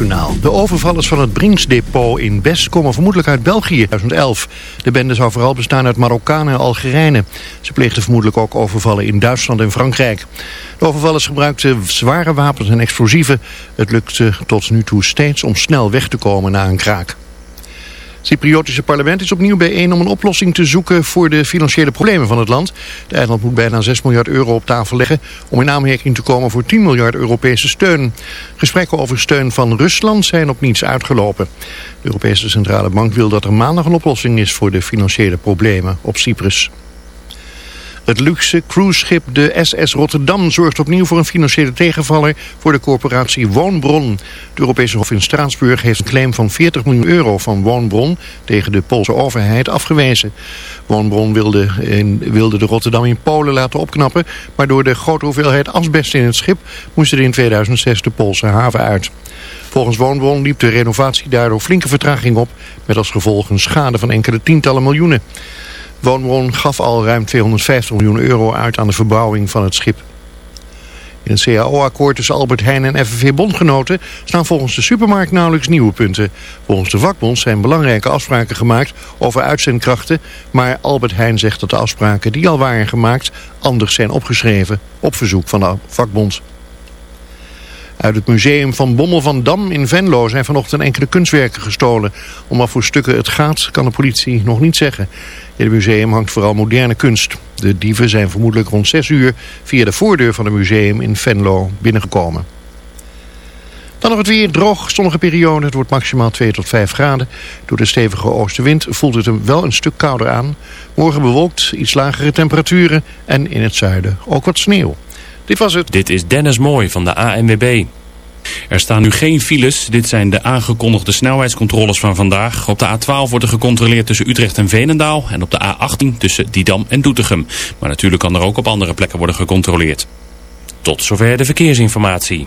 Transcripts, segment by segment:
NOS-journaal. De overvallers van het Brinksdepot in Best komen vermoedelijk uit België 2011. De bende zou vooral bestaan uit Marokkanen en Algerijnen. Ze pleegden vermoedelijk ook overvallen in Duitsland en Frankrijk. De overvallers gebruikten zware wapens en explosieven. Het lukte tot nu toe steeds om snel weg te komen na een kraak. Het Cypriotische parlement is opnieuw bijeen om een oplossing te zoeken voor de financiële problemen van het land. De eiland moet bijna 6 miljard euro op tafel leggen om in aanmerking te komen voor 10 miljard Europese steun. Gesprekken over steun van Rusland zijn op niets uitgelopen. De Europese Centrale Bank wil dat er maandag een oplossing is voor de financiële problemen op Cyprus. Het luxe cruiseschip de SS Rotterdam zorgt opnieuw voor een financiële tegenvaller voor de corporatie Woonbron. Het Europese Hof in Straatsburg heeft een claim van 40 miljoen euro van Woonbron tegen de Poolse overheid afgewezen. Woonbron wilde, in, wilde de Rotterdam in Polen laten opknappen, maar door de grote hoeveelheid asbest in het schip moest er in 2006 de Poolse haven uit. Volgens Woonbron liep de renovatie daardoor flinke vertraging op, met als gevolg een schade van enkele tientallen miljoenen. Woonbron gaf al ruim 250 miljoen euro uit aan de verbouwing van het schip. In het CAO-akkoord tussen Albert Heijn en FNV Bondgenoten staan volgens de supermarkt nauwelijks nieuwe punten. Volgens de vakbond zijn belangrijke afspraken gemaakt over uitzendkrachten, maar Albert Heijn zegt dat de afspraken die al waren gemaakt anders zijn opgeschreven op verzoek van de vakbond. Uit het museum van Bommel van Dam in Venlo zijn vanochtend enkele kunstwerken gestolen. Om wat voor stukken het gaat kan de politie nog niet zeggen. In het museum hangt vooral moderne kunst. De dieven zijn vermoedelijk rond 6 uur via de voordeur van het museum in Venlo binnengekomen. Dan nog het weer droog, zonnige periode. Het wordt maximaal 2 tot 5 graden. Door de stevige oostenwind voelt het hem wel een stuk kouder aan. Morgen bewolkt, iets lagere temperaturen en in het zuiden ook wat sneeuw. Dit was het. Dit is Dennis Mooi van de ANWB. Er staan nu geen files. Dit zijn de aangekondigde snelheidscontroles van vandaag. Op de A12 wordt er gecontroleerd tussen Utrecht en Veenendaal. En op de A18 tussen Didam en Doetinchem. Maar natuurlijk kan er ook op andere plekken worden gecontroleerd. Tot zover de verkeersinformatie.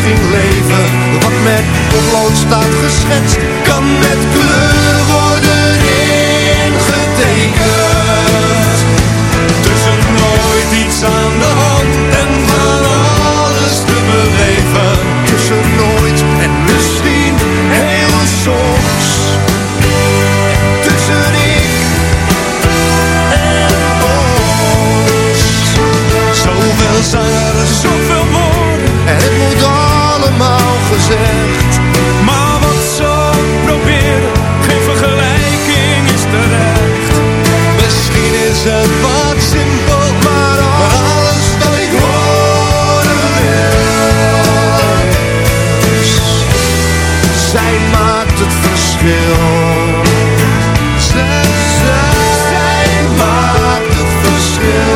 Ging leven. Wat met potlood staat geschetst, kan met kleur worden ingetekend. Tussen nooit iets aan de hand en van alles te beleven. Tussen nooit en misschien heel soms. Tussen ik en ons. Zoveel zangeren, zoveel is het wat simpel, maar alles dat ik horen is. Zij maakt het verschil. Zij, zij maakt het verschil.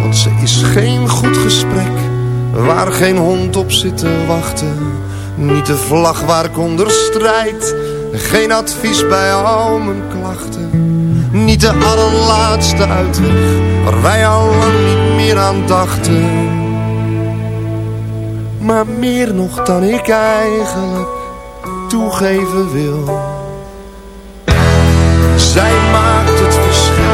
Want ze is geen goed gesprek, waar geen hond op zit te wachten. Niet de vlag waar ik onder strijd, geen advies bij al mijn klachten. Niet de allerlaatste uitweg, waar wij al lang niet meer aan dachten. Maar meer nog dan ik eigenlijk toegeven wil. Zij maakt het verschil.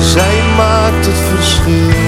Zij maakt het verschil.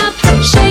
up,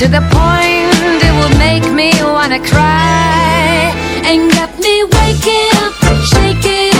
to the point it will make me wanna cry. And get me waking up, shaking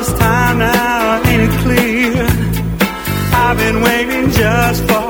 this time now, ain't it clear? I've been waiting just for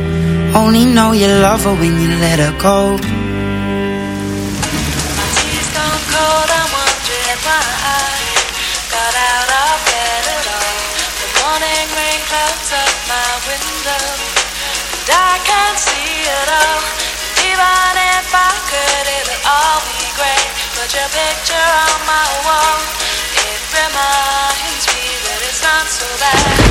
Only know you love her when you let her go Tea's gone cold, I'm wondering why I got out of bed at all. The morning rain clouds up my window, and I can't see it all. Even if I could, it'll all be great. Put your picture on my wall. It reminds me that it's not so bad.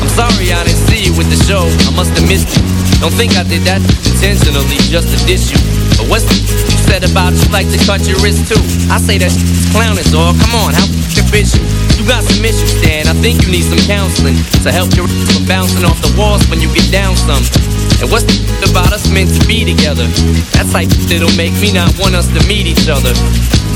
I'm sorry I didn't see you with the show. I must have missed you. Don't think I did that intentionally just to diss you. But what's the you said about you like to cut your wrist too? I say that clown is all. Come on, how f***ing bitch you? You got some issues, Dan. I think you need some counseling to help your from bouncing off the walls when you get down some. And what's the about us meant to be together? That's like that'll make me not want us to meet each other.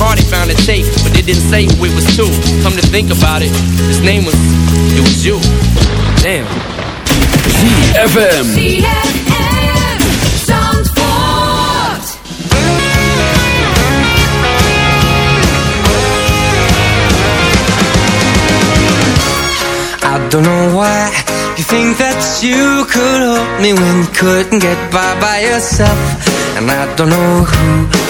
car they found a tape, but they didn't say who it was to. Come to think about it, his name was, it was you. Damn. ZFM. I don't know why you think that you could help me when you couldn't get by by yourself. And I don't know who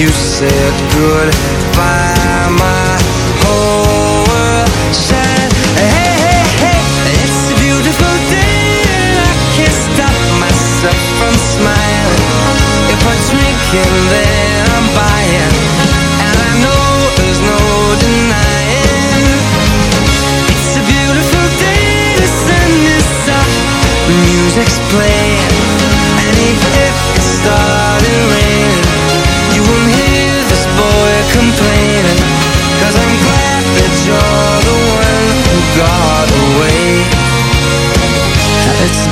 you said goodbye My whole world Hey, hey, hey, it's a beautiful day. And I can't stop myself from smiling. If I then I'm buying. And I know there's no denying. It's a beautiful day, Music's playing.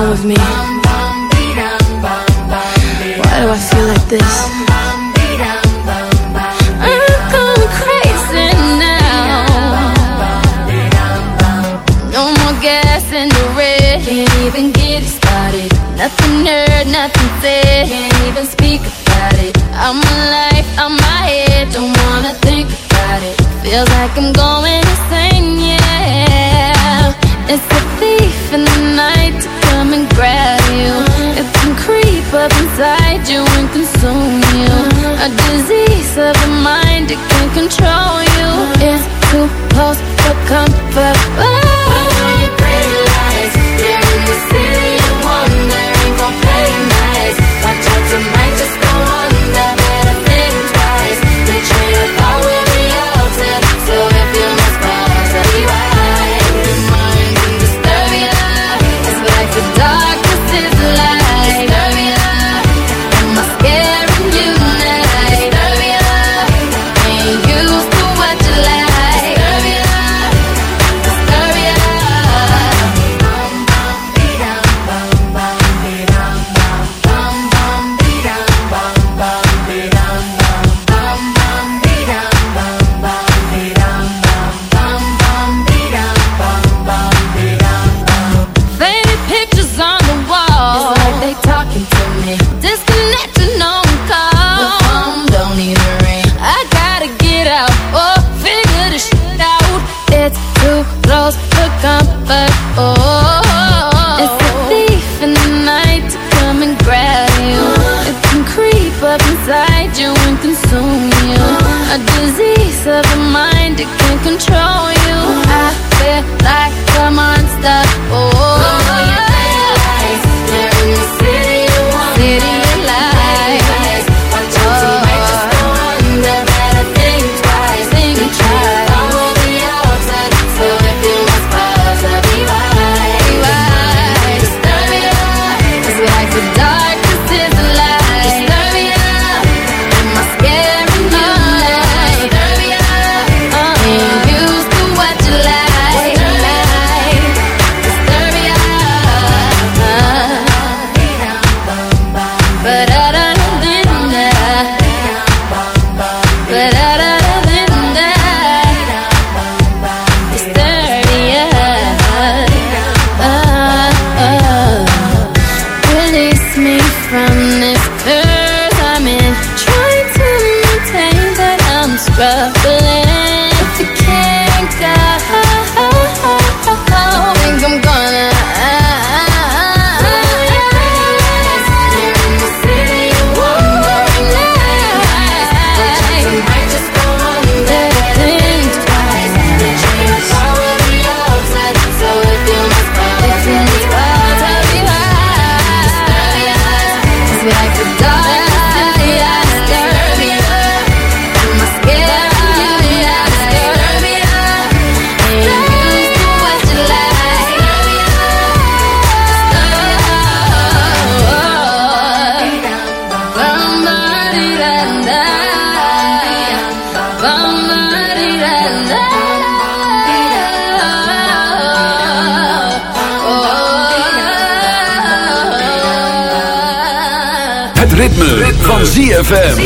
Wrong with me? Why do I feel like this? I'm going crazy now. No more gas in the red. Can't even get started. Nothing heard, nothing said. Can't even speak about it. I'm alive, I'm my head. Don't wanna think about it. Feels like I'm going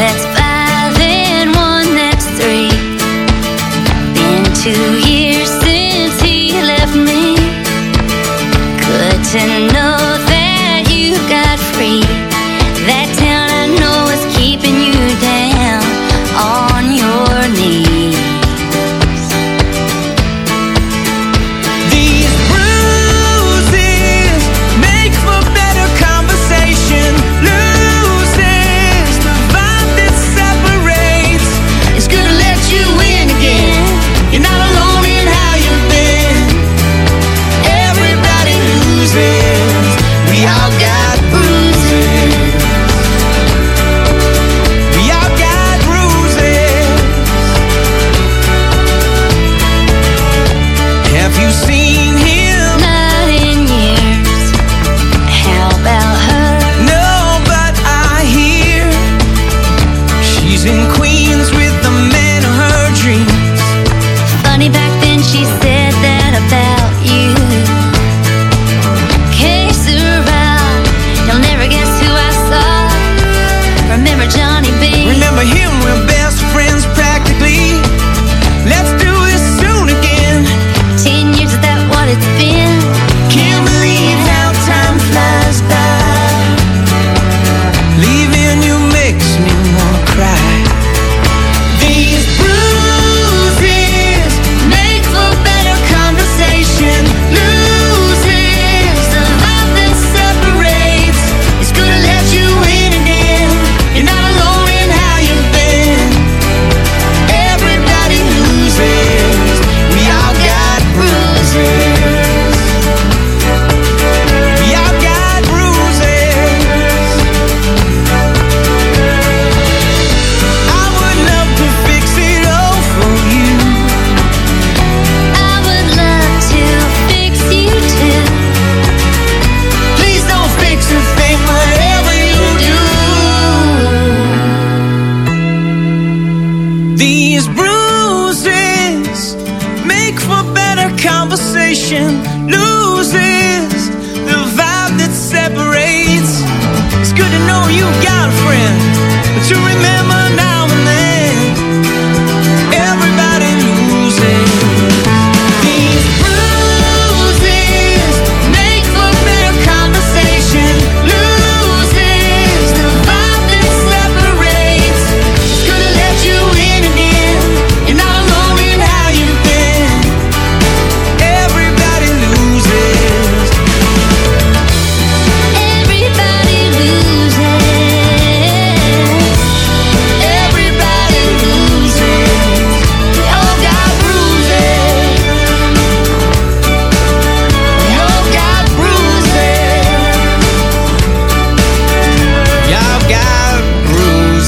that's five and one that's three. Been two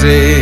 say